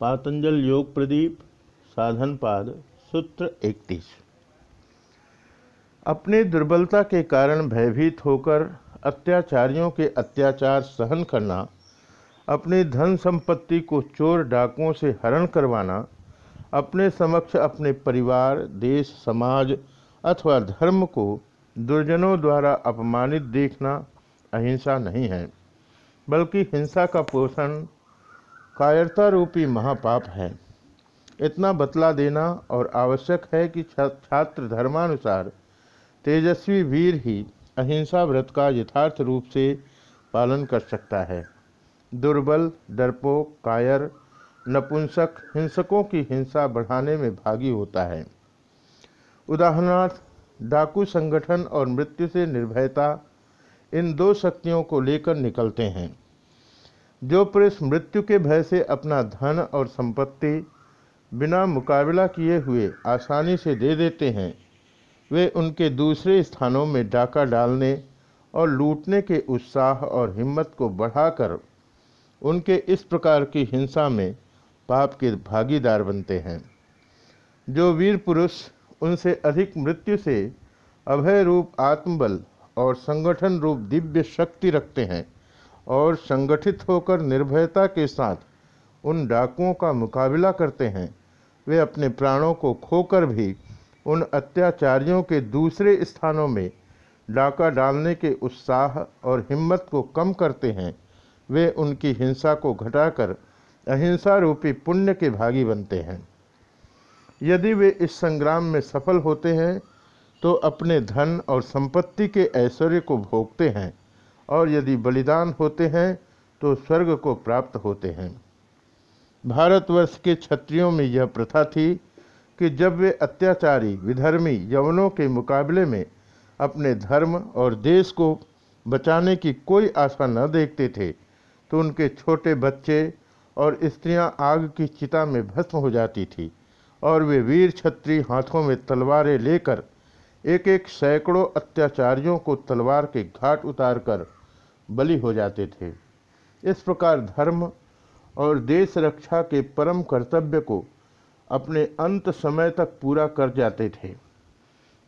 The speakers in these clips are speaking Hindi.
पातंजल योग प्रदीप, साधन पाद, सूत्र इकतीस। अपनी दुर्बलता के कारण भयभीत होकर अत्याचारियों के अत्याचार सहन करना, अपनी धन संपत्ति को चोर डाकुओं से हरण करवाना, अपने समक्ष अपने परिवार, देश, समाज अथवा धर्म को दुर्जनों द्वारा अपमानित देखना अहिंसा नहीं है, बल्कि हिंसा का पोषण कायरता रूपी महापाप है। इतना बतला देना और आवश्यक है कि छात्र धर्मानुसार तेजस्वी वीर ही अहिंसा व्रत का यथार्थ रूप से पालन कर सकता है। दुर्बल डरपोक कायर, नपुंसक, हिंसकों की हिंसा बढ़ाने में भागी होता है। उदाहरणार्थ, डाकू संगठन और मृत्यु से निर्भयता इन दो शक्तियों को लेकर निकलते हैं। जो पुरुष मृत्यु के भय से अपना धन और संपत्ति बिना मुकाबला किए हुए आसानी से दे देते हैं, वे उनके दूसरे स्थानों में डाका डालने और लूटने के उत्साह और हिम्मत को बढ़ाकर उनके इस प्रकार की हिंसा में पाप के भागीदार बनते हैं। जो वीर पुरुष उनसे अधिक मृत्यु से अभय रूप आत्मबल और संगठन रूप दिव्य शक्ति रखते हैं और संगठित होकर निर्भयता के साथ उन डाकुओं का मुकाबला करते हैं। वे अपने प्राणों को खोकर भी उन अत्याचारियों के दूसरे स्थानों में डाका डालने के उत्साह और हिम्मत को कम करते हैं। वे उनकी हिंसा को घटाकर अहिंसा रूपी पुण्य के भागी बनते हैं। यदि वे इस संग्राम में सफल होते हैं तो अपने धन और संपत्ति के ऐश्वर्य को भोगते हैं। और यदि बलिदान होते हैं तो स्वर्ग को प्राप्त होते हैं। भारतवर्ष के क्षत्रियों में यह प्रथा थी कि जब वे अत्याचारी, विधर्मी, यवनों के मुकाबले में अपने धर्म और देश को बचाने की कोई आशा न देखते थे तो उनके छोटे बच्चे और स्त्रियाँ आग की चिता में भस्म हो जाती थी और वे वीर छत्री हाथों में तलवारें लेकर एक एक सैकड़ों अत्याचारियों को तलवार के घाट उतारकर बलि हो जाते थे। इस प्रकार धर्म और देश रक्षा के परम कर्तव्य को अपने अंत समय तक पूरा कर जाते थे।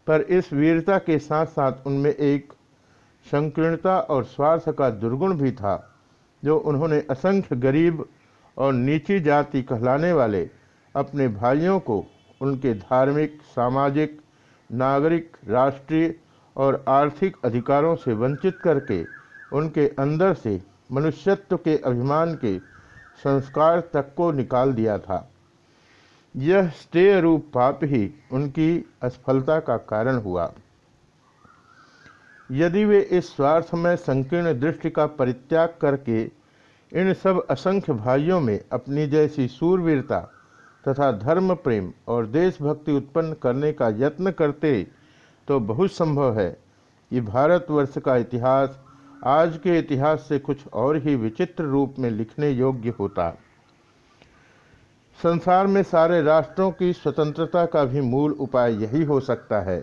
पर इस वीरता के साथ साथ उनमें एक संकीर्णता और स्वार्थ का दुर्गुण भी था, जो उन्होंने असंख्य गरीब और नीची जाति कहलाने वाले अपने भाइयों को उनके धार्मिक, सामाजिक, नागरिक, राष्ट्रीय और आर्थिक अधिकारों से वंचित करके उनके अंदर से मनुष्यत्व के अभिमान के संस्कार तक को निकाल दिया था। यह स्तेय रूप पाप ही उनकी असफलता का कारण हुआ। यदि वे इस स्वार्थमय संकीर्ण दृष्टि का परित्याग करके इन सब असंख्य भाइयों में अपनी जैसी सूरवीरता तथा धर्म प्रेम और देशभक्ति उत्पन्न करने का यत्न करते तो बहुत संभव है कि भारतवर्ष का इतिहास आज के इतिहास से कुछ और ही विचित्र रूप में लिखने योग्य होता। संसार में सारे राष्ट्रों की स्वतंत्रता का भी मूल उपाय यही हो सकता है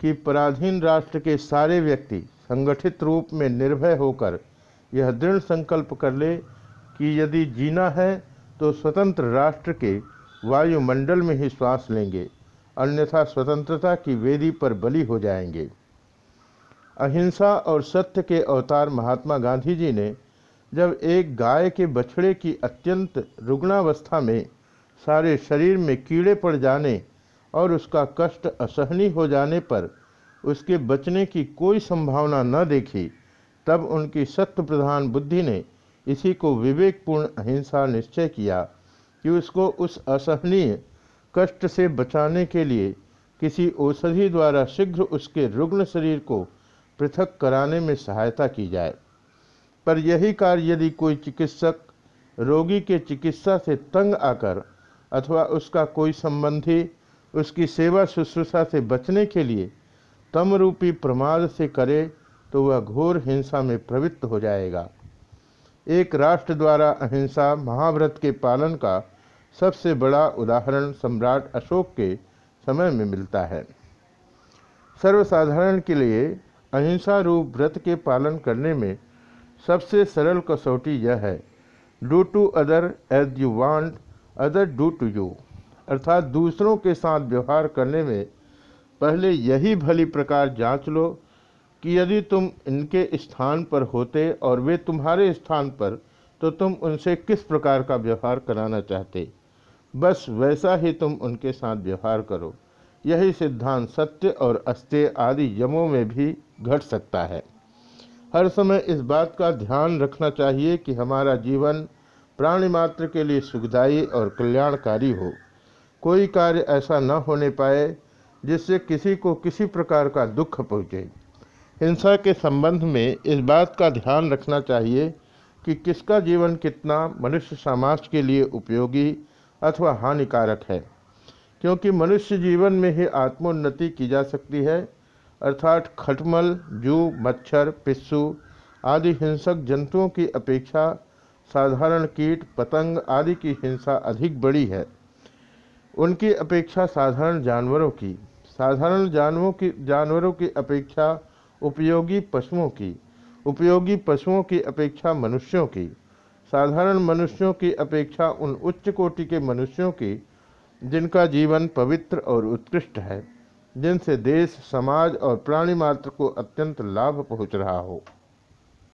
कि पराधीन राष्ट्र के सारे व्यक्ति संगठित रूप में निर्भय होकर यह दृढ़ संकल्प कर ले कि यदि जीना है तो स्वतंत्र राष्ट्र के वायुमंडल में ही श्वास लेंगे, अन्यथा स्वतंत्रता की वेदी पर बलि हो जाएँगे। अहिंसा और सत्य के अवतार महात्मा गांधी जी ने जब एक गाय के बछड़े की अत्यंत रुग्णावस्था में सारे शरीर में कीड़े पड़ जाने और उसका कष्ट असहनीय हो जाने पर उसके बचने की कोई संभावना न देखी, तब उनकी सत्य प्रधान बुद्धि ने इसी को विवेकपूर्ण अहिंसा निश्चय किया कि उसको उस असहनीय कष्ट से बचाने के लिए किसी औषधि द्वारा शीघ्र उसके रुग्ण शरीर को पृथक कराने में सहायता की जाए। पर यही कार्य यदि कोई चिकित्सक रोगी के चिकित्सा से तंग आकर अथवा उसका कोई संबंधी उसकी सेवा शुश्रूषा से बचने के लिए तम रूपी प्रमाद से करे तो वह घोर हिंसा में प्रवृत्त हो जाएगा। एक राष्ट्र द्वारा अहिंसा महाव्रत के पालन का सबसे बड़ा उदाहरण सम्राट अशोक के समय में मिलता है। सर्वसाधारण के लिए अहिंसा रूप व्रत के पालन करने में सबसे सरल कसौटी यह है। Do to other as you want other do to you अर्थात दूसरों के साथ व्यवहार करने में पहले यही भली प्रकार जाँच लो कि यदि तुम इनके स्थान पर होते और वे तुम्हारे स्थान पर तो तुम उनसे किस प्रकार का व्यवहार कराना चाहते? बस वैसा ही तुम उनके साथ व्यवहार करो। यही सिद्धांत सत्य और अस्त्य आदि यमों में भी घट सकता है। हर समय इस बात का ध्यान रखना चाहिए कि हमारा जीवन प्राणी मात्र के लिए सुखदायी और कल्याणकारी हो। कोई कार्य ऐसा न होने पाए जिससे किसी को किसी प्रकार का दुख पहुँचे। हिंसा के संबंध में इस बात का ध्यान रखना चाहिए कि किसका जीवन कितना मनुष्य समाज के लिए उपयोगी अथवा हानिकारक है। क्योंकि मनुष्य जीवन में ही आत्मोन्नति की जा सकती है अर्थात खटमल, जू, मच्छर, पिस्सू आदि हिंसक जंतुओं की अपेक्षा साधारण कीट, पतंग आदि की हिंसा अधिक बड़ी है। उनकी अपेक्षा साधारण जानवरों की। साधारण जानवरों की जानवरों की अपेक्षा उपयोगी पशुओं की। उपयोगी पशुओं की अपेक्षा मनुष्यों की। साधारण मनुष्यों की अपेक्षा उन उच्च कोटि के मनुष्यों की जिनका जीवन पवित्र और उत्कृष्ट है। जिनसे देश समाज और प्राणी मात्र को अत्यंत लाभ पहुँच रहा हो।